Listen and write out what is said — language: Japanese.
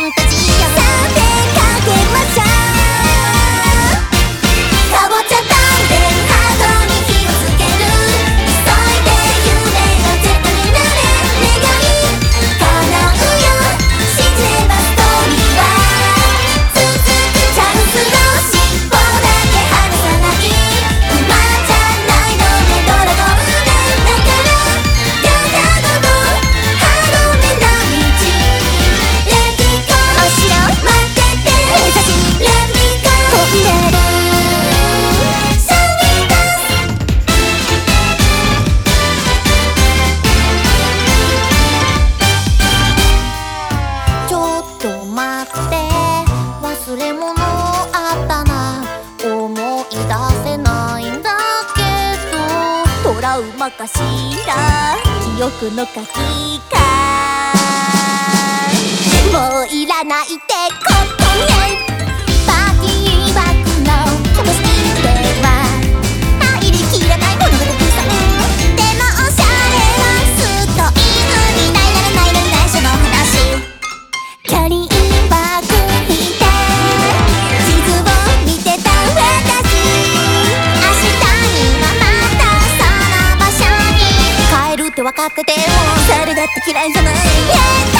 ァンタジーまって。忘れ物あったな。思い出せないんだけど。トラウマかしら記憶の鍵かもういらないってかっても猿だって嫌いじゃない。